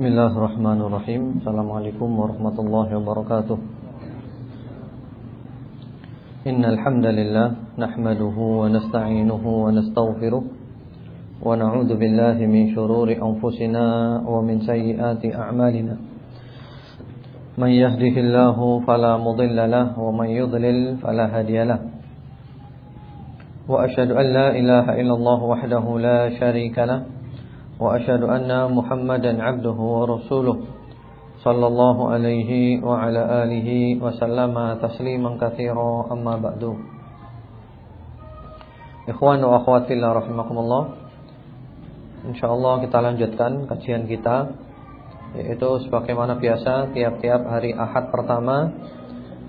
Bismillahirrahmanirrahim Assalamualaikum warahmatullahi wabarakatuh Innal hamdalillah nahmaduhu wa nasta'inuhu wa nastaghfiruh wa na'udzu billahi min shururi anfusina wa min sayyiati a'malina Man yahdihillahu fala mudilla lahu wa man yudlil fala hadiya lahu Wa ashhadu an la ilaha illallah wahdahu la sharika lahu وأشهد أن محمدا عبده ورسوله صلى الله عليه وعلى آله وسلم تسليما كثيرا أما بعد Ikhwan wa akhwat fillah rahimakumullah Insyaallah kita lanjutkan kajian kita Yaitu sebagaimana biasa Tiap-tiap hari ahad pertama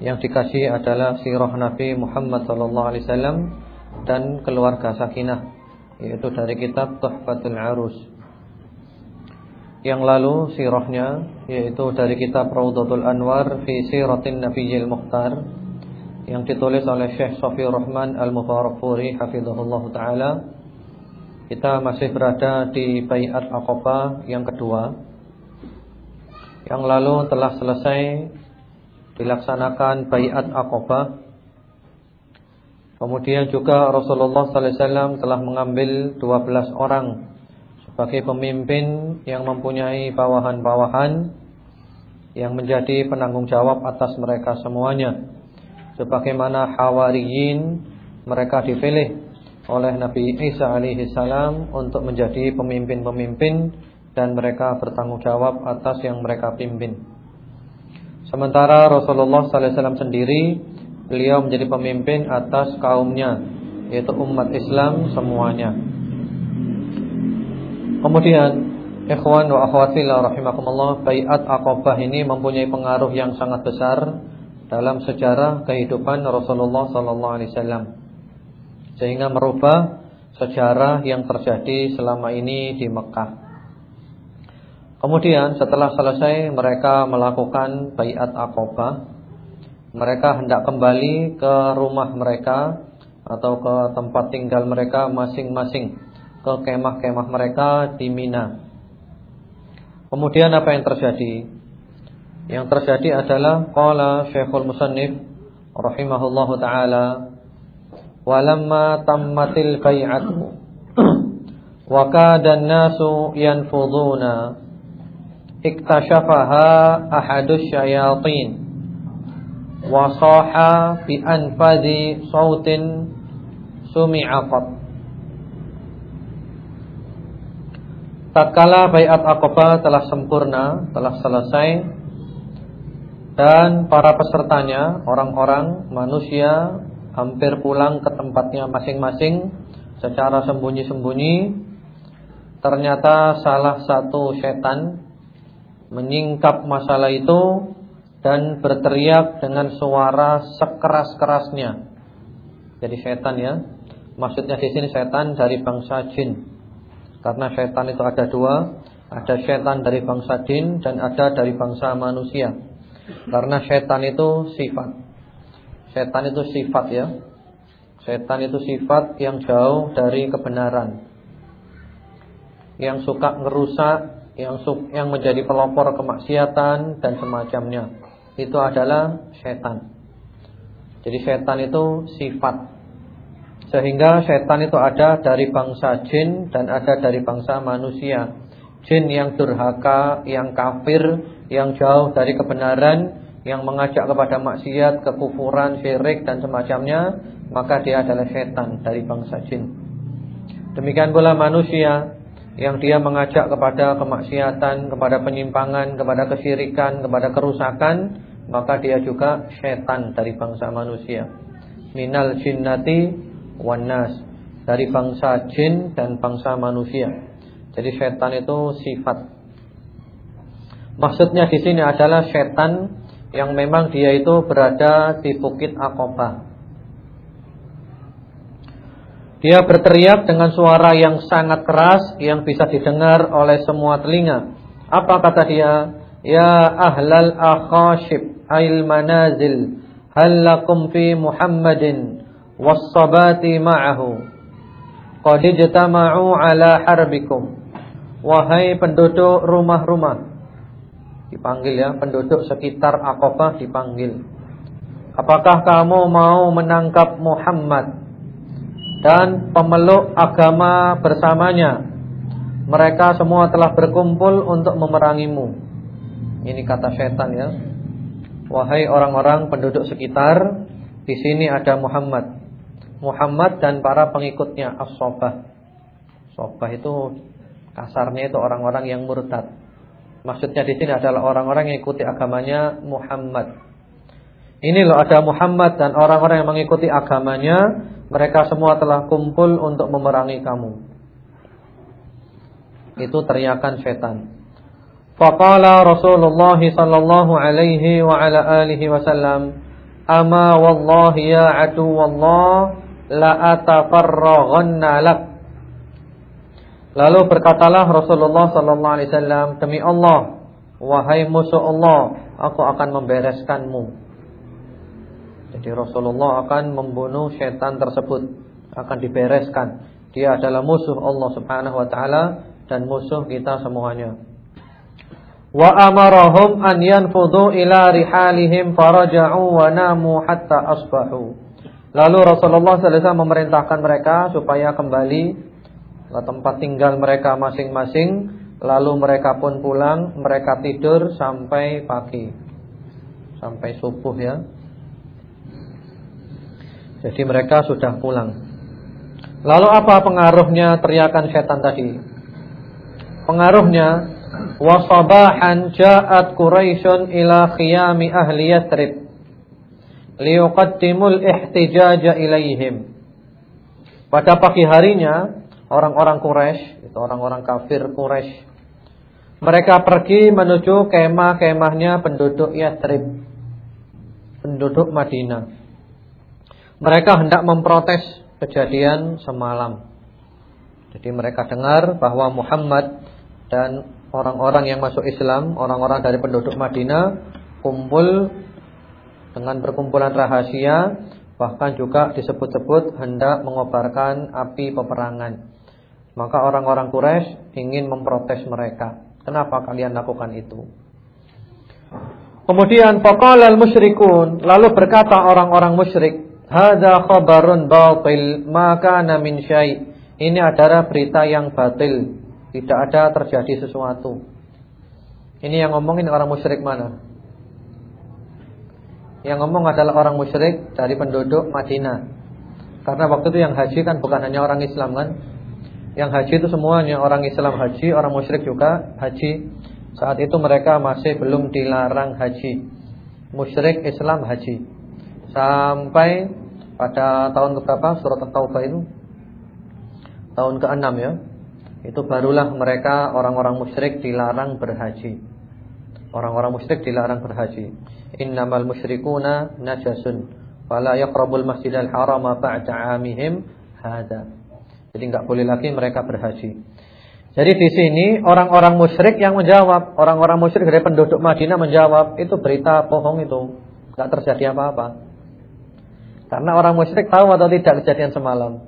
Yang dikaji adalah Sirah Nabi Muhammad SAW Dan keluarga sakinah Yaitu dari kitab Tuhfatul Arus yang lalu sirahnya yaitu dari kitab Raudhatul Anwar fi Siratin Nabiyil Mukhtar yang ditulis oleh Syekh Sofi Rahman Al-Mubarakfuri hafizahullah taala. Kita masih berada di Baiat Aqabah yang kedua. Yang lalu telah selesai dilaksanakan Baiat Aqabah. Kemudian juga Rasulullah sallallahu alaihi wasallam telah mengambil 12 orang sebagai pemimpin yang mempunyai bawahan-bawahan yang menjadi penanggung jawab atas mereka semuanya. Sebagaimana Hawariyin mereka dipilih oleh Nabi Isa alaihi salam untuk menjadi pemimpin-pemimpin dan mereka bertanggung jawab atas yang mereka pimpin. Sementara Rasulullah sallallahu alaihi wasallam sendiri beliau menjadi pemimpin atas kaumnya yaitu umat Islam semuanya. Kemudian ikhwan wa akhwat fillah rahimakumullah, baiat Aqabah ini mempunyai pengaruh yang sangat besar dalam sejarah kehidupan Rasulullah sallallahu alaihi wasallam. Sehingga merubah sejarah yang terjadi selama ini di Mekah. Kemudian setelah selesai mereka melakukan baiat Aqabah, mereka hendak kembali ke rumah mereka atau ke tempat tinggal mereka masing-masing ke kemah-kemah mereka di Mina. Kemudian apa yang terjadi? Yang terjadi adalah qala Syekhul Musannif rahimahullahu taala walamma tammatil bai'atu wa kada an-nasu yanfuduna iktashafaha ahadus syayatin wa saha bi anfadhi sautin sumi'a Tatkala bayat Aqabah telah sempurna, telah selesai dan para pesertanya, orang-orang manusia hampir pulang ke tempatnya masing-masing secara sembunyi-sembunyi. Ternyata salah satu setan menyingkap masalah itu dan berteriak dengan suara sekeras-kerasnya. Jadi setan ya. Maksudnya di sini setan dari bangsa jin. Karena setan itu ada dua Ada setan dari bangsa jin Dan ada dari bangsa manusia. Karena setan itu sifat. Setan itu sifat ya. Setan itu sifat yang jauh dari kebenaran. Yang suka ngerusak Yang, yang menjadi pelopor kemaksiatan Dan semacamnya. Itu adalah setan. Jadi setan itu sifat sehingga setan itu ada dari bangsa jin dan ada dari bangsa manusia. Jin yang durhaka, yang kafir, yang jauh dari kebenaran, yang mengajak kepada maksiat, kekufuran, syirik dan semacamnya, maka dia adalah setan dari bangsa jin. Demikian pula manusia yang dia mengajak kepada kemaksiatan, kepada penyimpangan, kepada kesyirikan, kepada kerusakan, maka dia juga setan dari bangsa manusia. Minal jinnati wanas dari bangsa jin dan bangsa manusia. Jadi setan itu sifat. Maksudnya di sini adalah setan yang memang dia itu berada di Bukit Aqabah. Dia berteriak dengan suara yang sangat keras yang bisa didengar oleh semua telinga. Apa kata dia? Ya ahlal akhashib ail manazil hal lakum fi Muhammadin was-sabati ma'ahu qad ijtama'u ala harbikum wahai penduduk rumah-rumah dipanggil ya, penduduk sekitar Aqabah dipanggil. Apakah kamu mau menangkap Muhammad dan pemeluk agama bersamanya? Mereka semua telah berkumpul untuk memerangimu. Ini kata setan ya. Wahai orang-orang penduduk sekitar, di sini ada Muhammad. Muhammad dan para pengikutnya as-sobah. Sobah itu kasarnya itu orang-orang yang murtad. Maksudnya di sini adalah orang-orang yang ikuti agamanya Muhammad. Ini loh ada Muhammad dan orang-orang yang mengikuti agamanya, mereka semua telah kumpul untuk memerangi kamu. Itu teriakan setan. Faqala Rasulullah sallallahu alaihi wa ala alihi wasallam, "Ama wallahi ya adu wallah la atafarraghanna lak." Lalu berkatalah Rasulullah sallallahu alaihi wasallam, "Demi Allah, wahai musuh Allah, aku akan membereskanmu." Jadi Rasulullah akan membunuh setan tersebut, akan dibereskan. Dia adalah musuh Allah Subhanahu wa taala dan musuh kita semuanya. Wa amarahum an yanfudu ila rihalihim faraja'u wa namu hatta asbahu. Lalu Rasulullah SAW memerintahkan mereka supaya kembali ke tempat tinggal mereka masing-masing, lalu mereka pun pulang, mereka tidur sampai pagi. Sampai subuh ya. Jadi mereka sudah pulang. Lalu apa pengaruhnya teriakan setan tadi? Pengaruhnya wasabahan ja'at Quraisyun ila khiyami ahli Yathrib liyuqaddimul ihtijaja ilaihim. Pada pagi harinya orang-orang Quraisy, itu orang-orang kafir Quraisy, mereka pergi menuju kemah-kemahnya penduduk Yathrib, penduduk Madinah. Mereka hendak memprotes kejadian semalam. Jadi mereka dengar bahwa Muhammad dan orang-orang yang masuk Islam, orang-orang dari penduduk Madinah kumpul dengan perkumpulan rahasia, bahkan juga disebut-sebut hendak mengobarkan api peperangan. Maka orang-orang Quraisy ingin memprotes mereka. Kenapa kalian lakukan itu? Kemudian faqala al-musyrikun, lalu berkata orang-orang musyrik, Hada khabarun batil maka min syai. Ini adalah berita yang batil. Tidak ada terjadi sesuatu. Ini yang ngomongin orang musyrik mana? Yang ngomong adalah orang musyrik dari penduduk Madinah. Karena waktu itu yang haji kan bukan hanya orang Islam kan? Yang haji itu semuanya orang Islam haji, orang musyrik juga haji. Saat itu mereka masih belum dilarang haji. Musyrik Islam haji. Sampai pada tahun keberapa surat At-Taubah itu? Tahun ke-6 ya. Itu barulah mereka orang-orang musyrik dilarang berhaji. Orang-orang musyrik dilarang berhaji. Innamal musyrikuna najasun fala yaqrabul masjidal harama ba'da 'amihim hada. Jadi enggak boleh lagi mereka berhaji. Jadi di sini orang-orang musyrik yang menjawab, orang-orang musyrik dari penduduk Madinah menjawab, itu berita bohong itu. Enggak terjadi apa-apa. Karena orang musyrik tahu atau tidak kejadian semalam.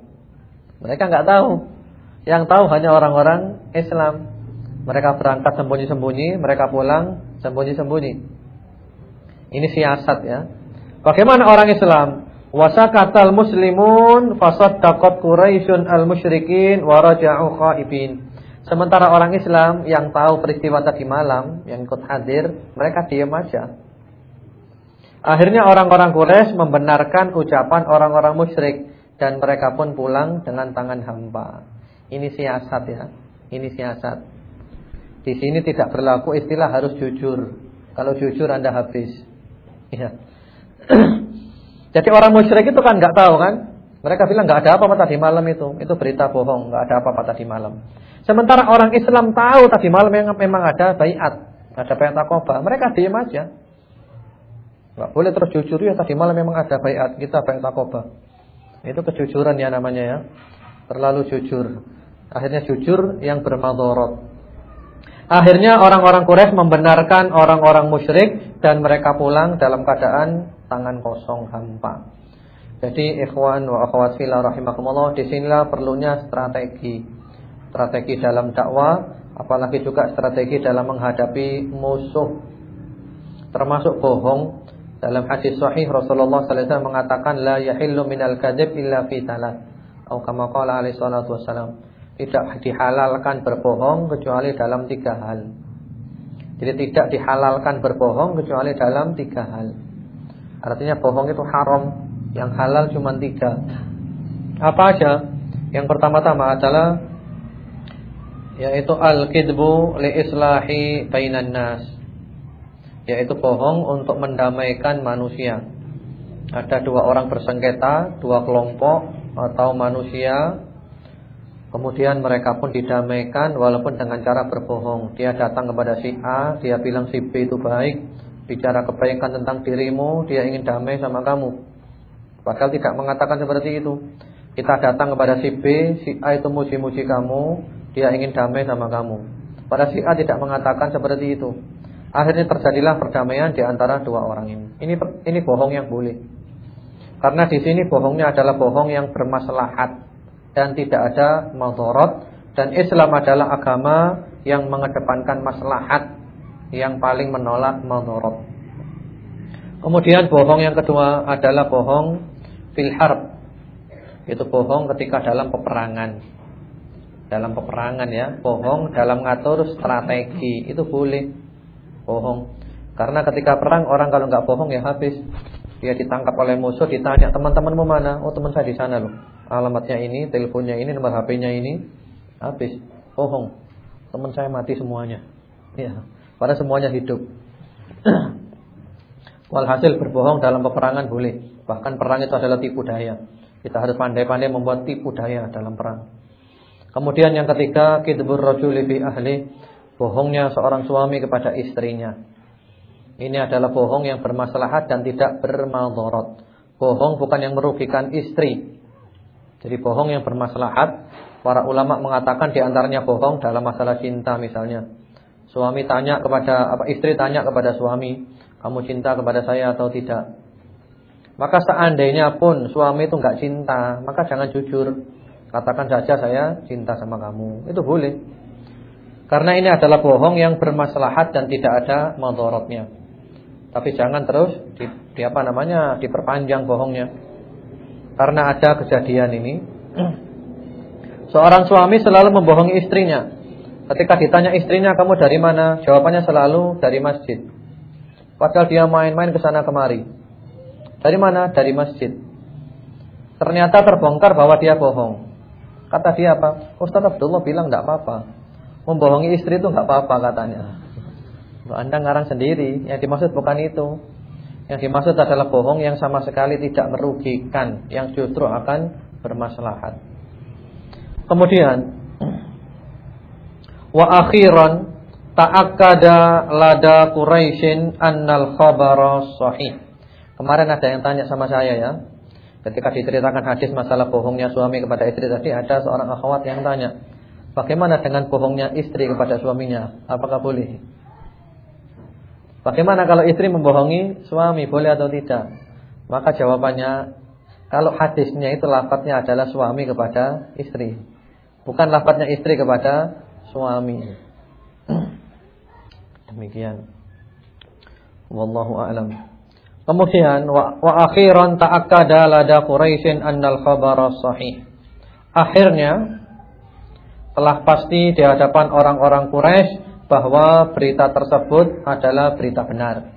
Mereka nggak tahu. Yang tahu hanya orang-orang Islam. Mereka berangkat sembunyi-sembunyi, mereka pulang sembunyi-sembunyi. Ini siasat ya. Bagaimana orang Islam? Wasakatal muslimun fasaddaqat Quraisyun al-musyrikin wa raja'u khaibin. Sementara orang Islam yang tahu peristiwa tadi malam, yang ikut hadir, mereka diam aja. Akhirnya orang-orang Quraisy membenarkan ucapan orang-orang musyrik dan mereka pun pulang dengan tangan hampa. Ini siasat ya. Ini siasat. Di sini tidak berlaku istilah harus jujur. Kalau jujur Anda habis. Ya. Jadi orang musyrik itu kan nggak tahu kan? Mereka bilang nggak ada apa-apa tadi malam itu. Itu berita bohong, nggak ada apa-apa tadi malam. Sementara orang Islam tahu tadi malam memang ada bayat, ada bayat takobah. Mereka diam aja. Enggak boleh terus jujur ya tadi malam memang ada bayat kita bayat takoba. Itu kejujuran ya namanya ya. Terlalu jujur. Akhirnya jujur yang bermadharat. Akhirnya orang-orang Quraisy membenarkan orang-orang musyrik dan mereka pulang dalam keadaan tangan kosong hampa. Jadi ikhwan wa akhwat fillah rahimakumullah di sinilah perlunya strategi. Strategi dalam dakwah apalagi juga strategi dalam menghadapi musuh termasuk bohong. Dalam hadis sahih Rasulullah sallallahu alaihi wasallam mengatakan la yahillu minal kadzib illa fi thalath. Atau kama qala alaihi salatu wasallam. Tidak dihalalkan berbohong kecuali dalam tiga hal. Jadi tidak dihalalkan berbohong kecuali dalam tiga hal. Artinya bohong itu haram, yang halal cuma tiga. Apa aja? Yang pertama-tama adalah yaitu al-kidbu li islahi bainan nas. Yaitu bohong untuk mendamaikan manusia. Ada dua orang bersengketa, dua kelompok atau manusia Kemudian mereka pun didamaikan walaupun dengan cara berbohong. Dia datang kepada si A, dia bilang si B itu baik, bicara kebaikan tentang dirimu, dia ingin damai sama kamu. Padahal tidak mengatakan seperti itu. Kita datang kepada si B, si A itu muji-muji kamu, dia ingin damai sama kamu. Pada si A tidak mengatakan seperti itu. Akhirnya terjadilah perdamaian di antara dua orang ini. Ini ini bohong yang boleh. Karena di sini bohongnya adalah bohong yang bermaslahat dan tidak ada madharat dan Islam adalah agama yang mengedepankan maslahat yang paling menolak madharat. Kemudian bohong yang kedua adalah bohong fil harb. Itu bohong ketika dalam peperangan. Dalam peperangan ya, bohong dalam ngatur strategi itu boleh. Bohong. Karena ketika perang orang kalau nggak bohong ya habis. Dia ditangkap oleh musuh, ditanya teman-temanmu mana? Oh teman saya di sana loh alamatnya ini, teleponnya ini, nomor HP-nya ini, habis. Bohong. Teman saya mati semuanya. Ya, pada semuanya hidup. Walhasil berbohong dalam peperangan boleh. Bahkan perang itu adalah tipu daya. Kita harus pandai-pandai membuat tipu daya dalam perang. Kemudian yang ketiga, kidbur rajuli fi ahli, bohongnya seorang suami kepada istrinya. Ini adalah bohong yang bermaslahat dan tidak bermadharat. Bohong bukan yang merugikan istri, jadi bohong yang bermaslahat, para ulama mengatakan di antaranya bohong dalam masalah cinta misalnya. Suami tanya kepada apa istri tanya kepada suami, kamu cinta kepada saya atau tidak? Maka seandainya pun suami itu enggak cinta, maka jangan jujur. Katakan saja saya cinta sama kamu. Itu boleh. Karena ini adalah bohong yang bermaslahat dan tidak ada madharatnya. Tapi jangan terus di, di apa namanya diperpanjang bohongnya. Karena ada kejadian ini. Seorang suami selalu membohongi istrinya. Ketika ditanya istrinya kamu dari mana? Jawabannya selalu dari masjid. Padahal dia main-main ke sana kemari. Dari mana? Dari masjid. Ternyata terbongkar bahwa dia bohong. Kata dia apa? Ustaz Abdullah bilang tidak apa-apa. Membohongi istri itu tidak apa-apa katanya Anda ngarang sendiri Yang dimaksud bukan itu yang dimaksud adalah bohong yang sama sekali tidak merugikan, yang justru akan bermaslahat. Kemudian wa akhiran ta'akkada lada Quraisyin annal khabara sahih. Kemarin ada yang tanya sama saya ya. Ketika diceritakan hadis masalah bohongnya suami kepada istri tadi ada seorang akhwat yang tanya, "Bagaimana dengan bohongnya istri kepada suaminya? Apakah boleh?" Bagaimana kalau istri membohongi suami, boleh atau tidak? Maka jawabannya, kalau hadisnya itu lafadznya adalah suami kepada istri. Bukan lafadznya istri kepada suami. Demikian. Wallahu a'lam. Kemudian wa, akhiran ta'akkada lada Quraisyin annal khabara sahih. Akhirnya telah pasti di hadapan orang-orang Quraisy bahwa berita tersebut adalah berita benar.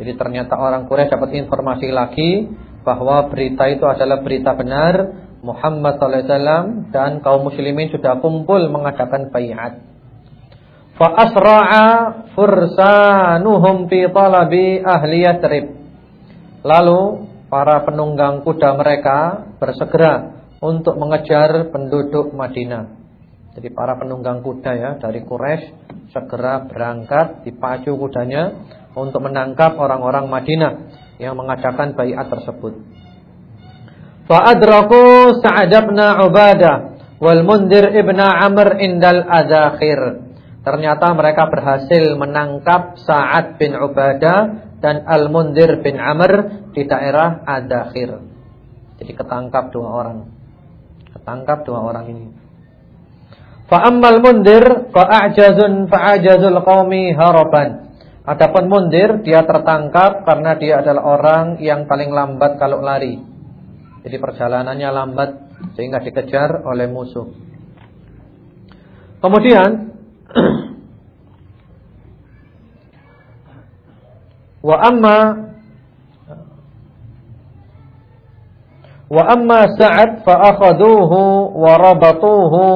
Jadi ternyata orang Quraisy dapat informasi lagi bahwa berita itu adalah berita benar. Muhammad SAW dan kaum muslimin sudah kumpul mengadakan bayat. Fa asra'a fursanuhum fi talabi ahli. Lalu para penunggang kuda mereka bersegera untuk mengejar penduduk Madinah. Jadi para penunggang kuda ya dari Quraisy segera berangkat dipacu kudanya untuk menangkap orang-orang Madinah yang mengadakan baiat tersebut. Fa adraku Sa'ad Ubadah wal Mundir ibn Amr indal adakhir. Ternyata mereka berhasil menangkap Sa'ad bin Ubadah dan Al-Mundir bin Amr di daerah Adakhir. Jadi ketangkap dua orang. Ketangkap dua orang ini. Fa ammal mundir fa a'jazun fa ajazul qaumi haraban. Adapun mundir dia tertangkap karena dia adalah orang yang paling lambat kalau lari. Jadi perjalanannya lambat sehingga dikejar oleh musuh. Kemudian wa amma wa amma Sa'ad fa akhaduhu wa rabatuhu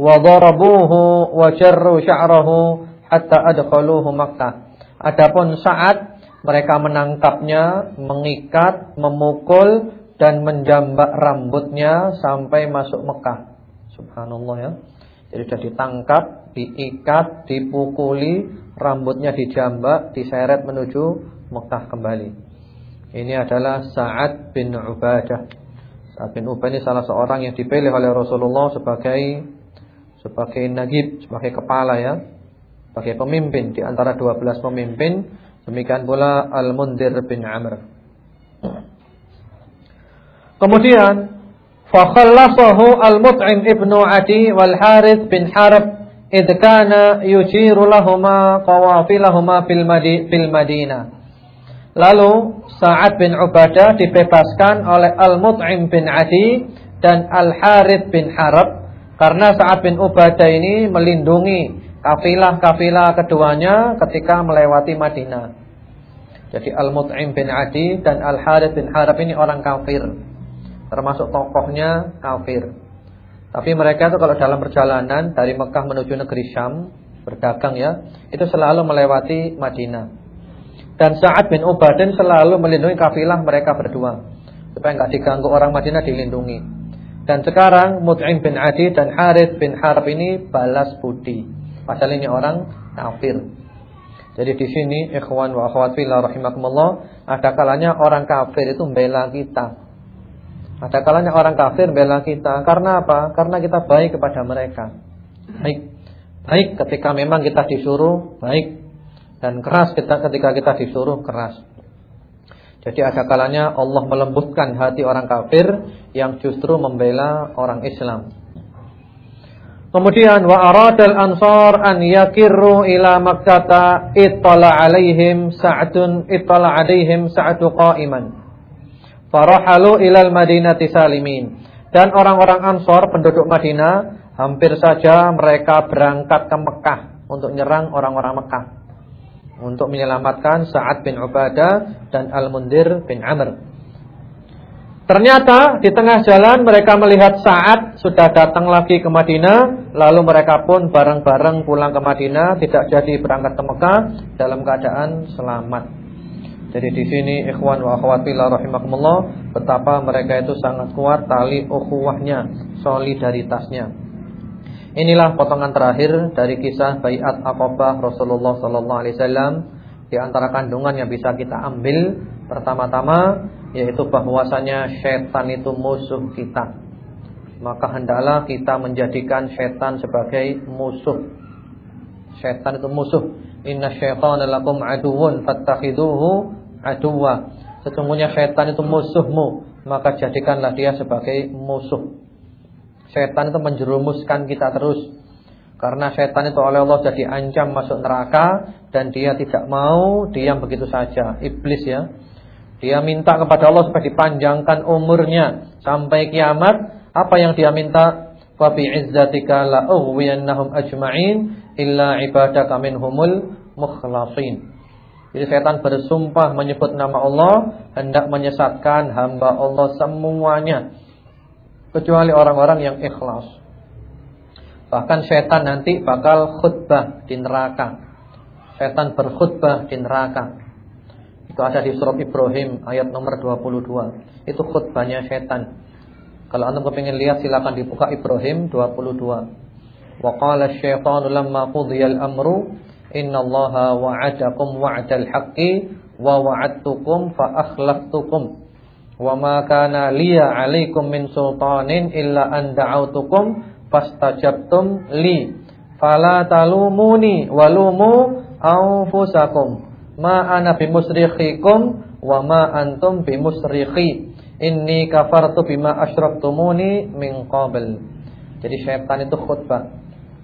wa darabuhu wa jarru sya'rahu hatta adkhaluhu Makkah. Adapun saat mereka menangkapnya, mengikat, memukul dan menjambak rambutnya sampai masuk Mekah. Subhanallah ya. Jadi sudah ditangkap, diikat, dipukuli, rambutnya dijambak, diseret menuju Mekah kembali. Ini adalah Sa'ad bin Ubadah. Sa'ad bin Ubadah ini salah seorang yang dipilih oleh Rasulullah sebagai sebagai nagib, sebagai kepala ya sebagai pemimpin di antara 12 pemimpin. Demikian pula Al-Mundhir bin Amr. Kemudian fakhallasahu Al-Mut'im ibnu Adi wal Harith bin Harb id kana yujiru lahumā qawafilahumā fil Madinah. Lalu Sa'ad bin Ubadah dibebaskan oleh Al-Mut'im bin Adi dan Al-Harith bin Harb karena Sa'ad bin Ubadah ini melindungi kafilah-kafilah keduanya ketika melewati Madinah. Jadi Al-Mut'im bin Adi dan Al-Harith bin Harab ini orang kafir. Termasuk tokohnya kafir. Tapi mereka itu kalau dalam perjalanan dari Mekah menuju negeri Syam, berdagang ya, itu selalu melewati Madinah. Dan Sa'ad bin Ubadin selalu melindungi kafilah mereka berdua. Supaya enggak diganggu orang Madinah dilindungi. Dan sekarang Mut'im bin Adi dan Harith bin Harab ini balas budi. Padahal ini orang kafir. Jadi di sini ikhwan wa akhwat fillah rahimakumullah, ada kalanya orang kafir itu membela kita. Ada kalanya orang kafir membela kita. Karena apa? Karena kita baik kepada mereka. Baik. Baik ketika memang kita disuruh baik dan keras kita ketika kita disuruh keras. Jadi ada kalanya Allah melembutkan hati orang kafir yang justru membela orang Islam. Kemudian wa aradal ansar an yakirru ila Makkah ittala alaihim sa'atun ittala alaihim sa'atu qa'iman. Farahalu ilal madinati salimin. Dan orang-orang Ansor penduduk Madinah hampir saja mereka berangkat ke Mekah untuk menyerang orang-orang Mekah. Untuk menyelamatkan Sa'ad bin Ubadah dan Al-Mundir bin Amr. Ternyata di tengah jalan mereka melihat saat sudah datang lagi ke Madinah, lalu mereka pun bareng-bareng pulang ke Madinah, tidak jadi berangkat ke Mekah dalam keadaan selamat. Jadi di sini ikhwan wa akhwat fillah rahimakumullah, betapa mereka itu sangat kuat tali ukhuwahnya, solidaritasnya. Inilah potongan terakhir dari kisah Baiat Aqabah Rasulullah wasallam. Di antara kandungan yang bisa kita ambil pertama-tama yaitu bahwasanya setan itu musuh kita. Maka hendaklah kita menjadikan setan sebagai musuh. Setan itu musuh. Inna syaitana lakum aduwwun fattakhiduhu aduwwa. Sesungguhnya setan itu musuhmu, maka jadikanlah dia sebagai musuh. Setan itu menjerumuskan kita terus. Karena setan itu oleh Allah jadi ancam masuk neraka dan dia tidak mau diam begitu saja. Iblis ya. Dia minta kepada Allah supaya dipanjangkan umurnya sampai kiamat. Apa yang dia minta? Wa bi izzatika la ughwiyannahum ajma'in illa ibadaka minhumul mukhlasin. Jadi setan bersumpah menyebut nama Allah hendak menyesatkan hamba Allah semuanya kecuali orang-orang yang ikhlas. Bahkan setan nanti bakal khutbah di neraka. Setan berkhutbah di neraka. Itu ada di surat Ibrahim ayat nomor 22. Itu khutbahnya setan. Kalau anda kepingin lihat silakan dibuka Ibrahim 22. Wa qala asy-syaitanu lamma qudiya al-amru innallaha wa'adakum wa'dal haqqi wa wa'adtukum fa akhlaftukum. Wa ma kana liya 'alaikum min sultanin illa an da'awtukum fastajabtum li. Fala talumuni walumu anfusakum ma ana bimusrikhikum wa ma antum bimusrikhi inni kafartu bima asyraktumuni min qabl jadi syaitan itu khutbah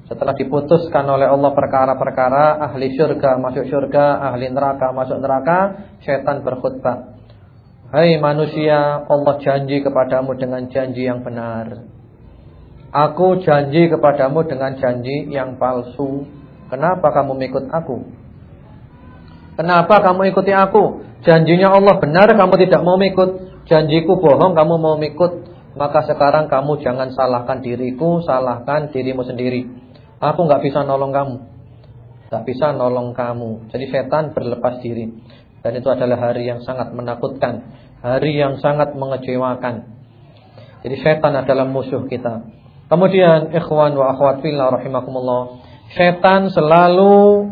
Setelah diputuskan oleh Allah perkara-perkara ahli syurga masuk syurga, ahli neraka masuk neraka, setan berkhutbah. Hai manusia, Allah janji kepadamu dengan janji yang benar. Aku janji kepadamu dengan janji yang palsu. Kenapa kamu mengikut aku? Kenapa kamu ikuti aku? Janjinya Allah benar, kamu tidak mau ikut. Janjiku bohong, kamu mau ikut. Maka sekarang kamu jangan salahkan diriku, salahkan dirimu sendiri. Aku nggak bisa nolong kamu. nggak bisa nolong kamu. Jadi setan berlepas diri. Dan itu adalah hari yang sangat menakutkan. Hari yang sangat mengecewakan. Jadi setan adalah musuh kita. Kemudian ikhwan wa akhwat fillah rahimakumullah. Setan selalu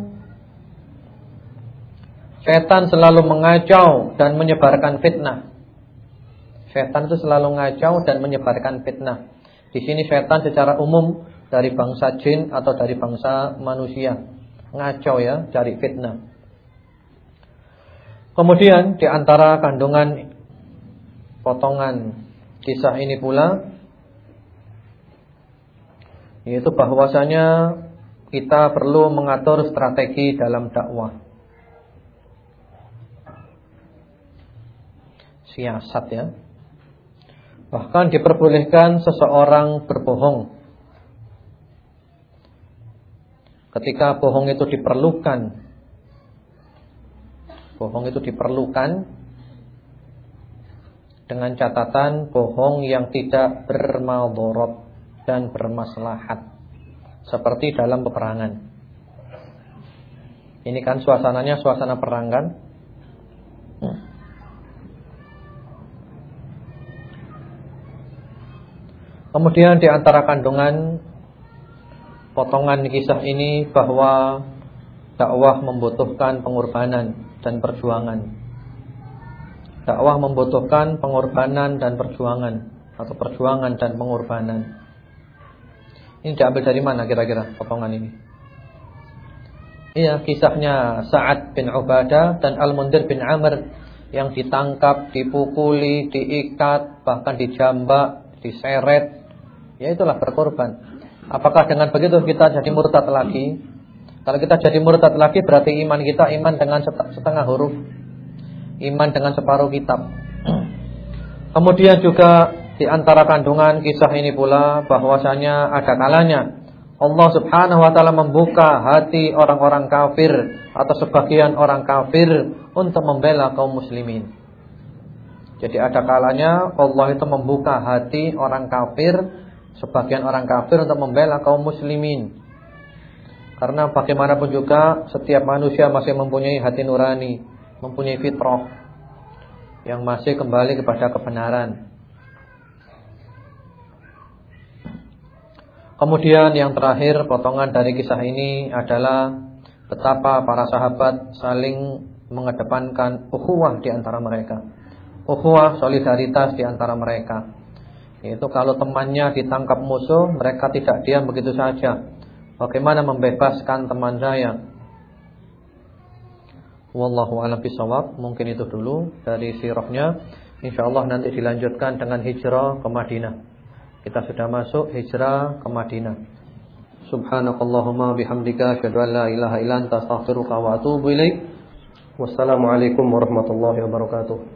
Setan selalu mengacau dan menyebarkan fitnah. Setan itu selalu mengacau dan menyebarkan fitnah. Di sini setan secara umum dari bangsa jin atau dari bangsa manusia. Ngaco ya, cari fitnah. Kemudian di antara kandungan potongan kisah ini pula yaitu bahwasanya kita perlu mengatur strategi dalam dakwah. Siasat ya. Bahkan diperbolehkan seseorang berbohong. Ketika bohong itu diperlukan Bohong itu diperlukan Dengan catatan bohong yang tidak bermaldorot Dan bermaslahat Seperti dalam peperangan. Ini kan suasananya suasana perang kan Kemudian di antara kandungan potongan kisah ini bahwa dakwah membutuhkan pengorbanan dan perjuangan. Dakwah membutuhkan pengorbanan dan perjuangan atau perjuangan dan pengorbanan. Ini diambil dari mana kira-kira potongan ini? Iya, kisahnya Sa'ad bin Ubadah dan Al-Mundir bin Amr yang ditangkap, dipukuli, diikat, bahkan dijambak, diseret. Ya itulah berkorban. Apakah dengan begitu kita jadi murtad lagi? Kalau kita jadi murtad lagi berarti iman kita iman dengan setengah huruf. Iman dengan separuh kitab. Kemudian juga di antara kandungan kisah ini pula bahwasanya ada kalanya Allah Subhanahu wa taala membuka hati orang-orang kafir atau sebagian orang kafir untuk membela kaum muslimin. Jadi ada kalanya Allah itu membuka hati orang kafir sebagian orang kafir untuk membela kaum muslimin. Karena bagaimanapun juga setiap manusia masih mempunyai hati nurani, mempunyai fitrah yang masih kembali kepada kebenaran. Kemudian yang terakhir potongan dari kisah ini adalah betapa para sahabat saling mengedepankan ukhuwah di antara mereka. Ukhuwah solidaritas di antara mereka. Itu kalau temannya ditangkap musuh, mereka tidak diam begitu saja. Bagaimana membebaskan teman saya? Wallahu a'lam bishawab. Mungkin itu dulu dari sirahnya. Insyaallah nanti dilanjutkan dengan hijrah ke Madinah. Kita sudah masuk hijrah ke Madinah. Subhanakallahumma bihamdika asyhadu an la ilaha illa anta astaghfiruka wa atubu ilaik. Wassalamualaikum warahmatullahi wabarakatuh.